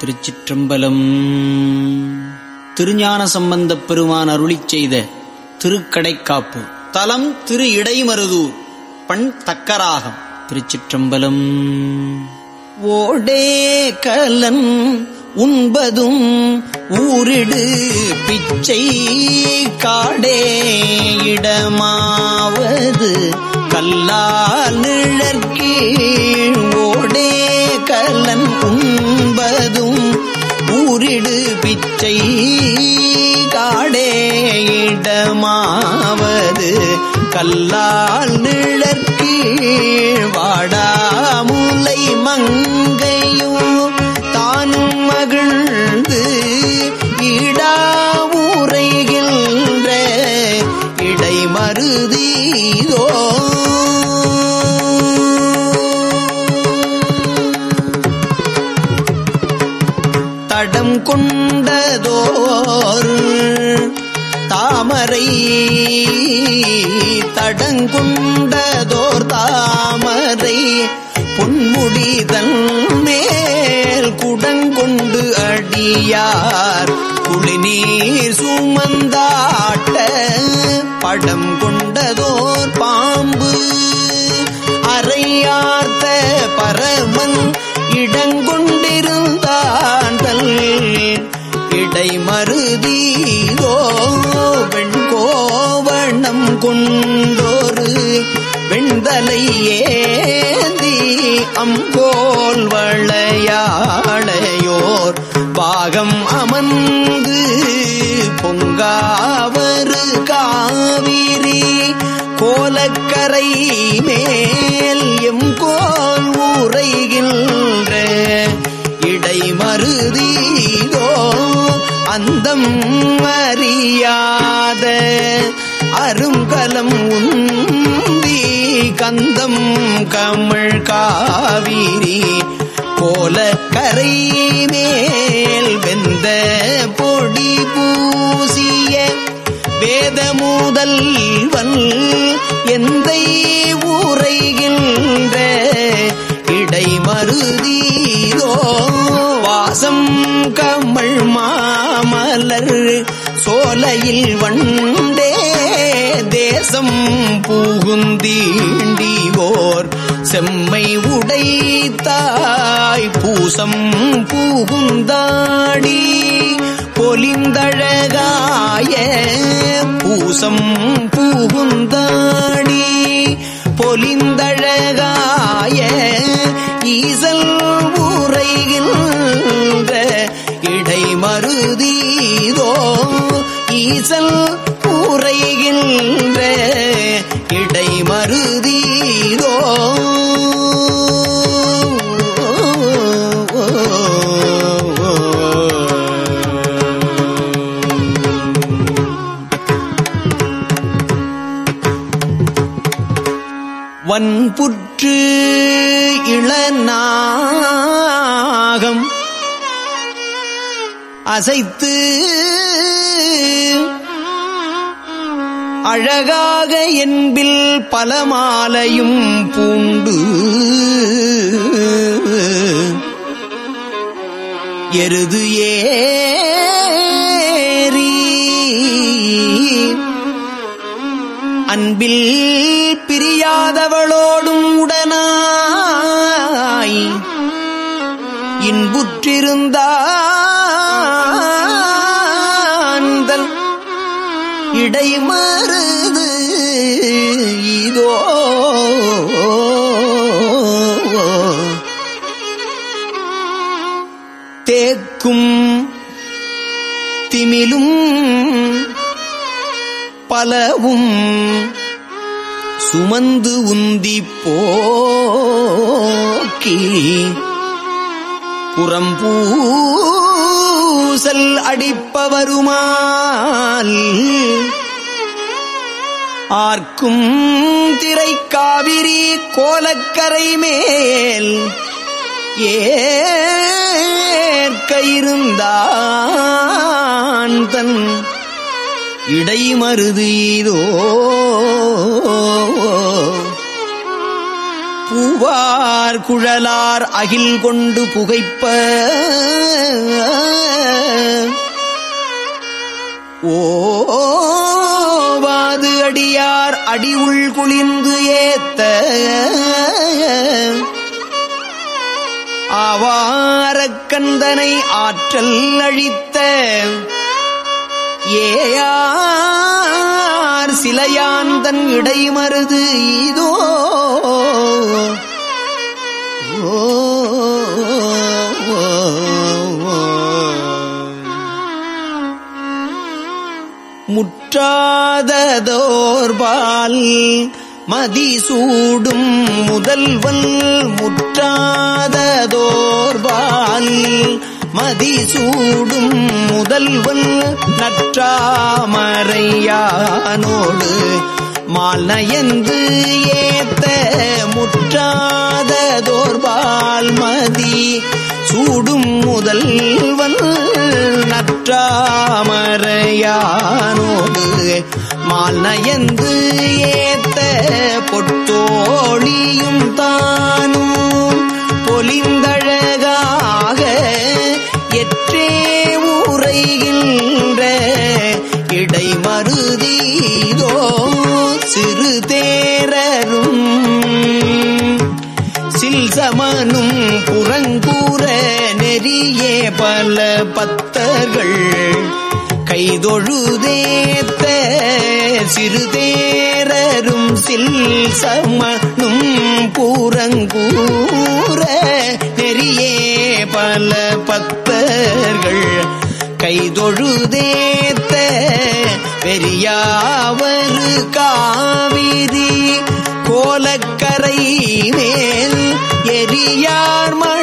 திருச்சிற்றம்பலம். திருஞான சம்பந்தப் பெருமான் அருளிச் செய்த திருக்கடைக்காப்பு. தலம் திரு இடைமருதூர். பண் தக்கராகம். திருச்சிற்றம்பலம். ஓடே கலன் உண்பதும் ஊரிடு பிச்சை காடே இடமாவது கல்லா நிழற்கீழ். ஓடே கலன் உண்பதும் ஊரிடு பிச்சை காடே இடமாவது கல்லால் தடம் கொண்டதோர் தாமரை தடங்குண்டதோர் தாமரை பொன்முடிதன் மேல் குடங்கொண்டு அடியார் குளிநீர் சுமந்தாட்ட படம் கொண்டதோர் பாம்பு அறையார்த்த பரமன் இடங்கொண்டிருந்தான் கொண்டோரு வெண்தலை ஏந்தி அம்போல் வளையாளையோர் பாகம் அமர்ந்து பொங்காவரு காவிரி கோலக்கரை மேல் எம் கோல் ஊரைகின்ற இடை மருதீதோ அந்தம் அறியாத கருங்கலம் உந்தி கந்தம் கமிழ் காவிரி போல கரை மேல் வெந்த பொடி பூசிய வேத முதல்வன் எந்த ஊரைகின்ற இடை மருதீதோ வாசம் கமல் மாமலர் சோலையில் வண்டே தேசம் பூகுந்தீண்டிவோர். செம்மை உடைத்தாய் பூசம் பூகுந்தாடி. பொலிந்தழகாய பூசம் பூகுந்தாடி. பொலிந்தழகாய ஈசல் உரைகின்ற இடை மருதீதோ ஈசல் உரைகின்ற இடை மருதீதோ வன்புற்று இளநாகம் அசைத்து அழகாக என்பில் பல மாலையும் பூண்டு. எருது ஏறி அன்பில் பிரியாதவளோடும் உடனாய் இன்புற்றிருந்தாந்தல் இடைமருது இதோ. தேக்கும் திமிலும் பலவும் சுமந்து உந்தி போக்கி புறம்பூ பூசல் அடிப்பவருமால் ஆர்க்கும் திரை காவிரி கோலக்கரை மேல் ஏற்க இருந்தான் தன் இடைமருது இதோ பூவார் குழலார் அகில் கொண்டு புகைப்ப அடி உள் குளிந்து ஏத்த ஆவாரக்கந்தனை ஆற்றல் அழித்த ஏயார் சிலையாந்தன் இடைமருது இதோ ஓ, முற்றாததோர்பால் மதிசூடும் முதல்வல் முற்றாததோர்பால் மதிசூடும் முதல்வல் நற்றாமறையானோடு மால்நயந்து ஏத்த முற்றாததோர்பால் மதி சூடும் முதல்வன் நற்றாமறையானோடு மால் நயந்து ஏத்த பொட்டோழியும் தானும் பொலிந்தழகாக எற்றே உரைகின்ற இடைமருதீதோ சிறு பத்தர்கள் கைதொழுதேத்த சிறுதேரரும் சில் சமனும் பூரங்கூற நெறியே பல பத்தர்கள் கைதொழுதேத்த பெரியாவரு காவிரி கோலக்கரை மேல் எரியார்மா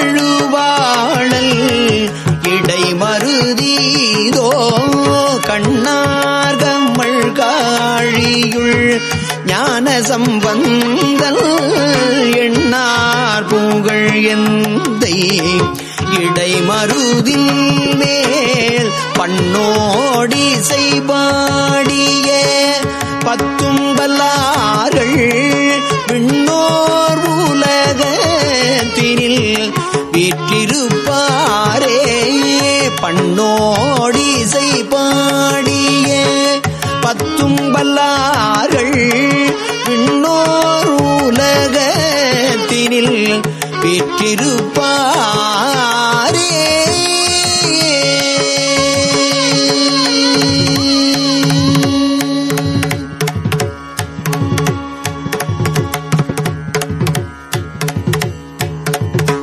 சம்பந்தல் எண்ணார் பூங்கள் எந்தை. இடைமருதின் மேல் பண்ணோடி செய்பாடிய பத்தும் வல்லார்கள் விண்ணோர் உலகத்தினில் வீற்றிருப்பாரே. பண்ணோடி செய்பாடிய பத்தும் வல்லார்கள் உலகத்தினில் பெற்றிருப்பாரே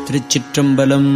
திருச்சிற்றம்பலம்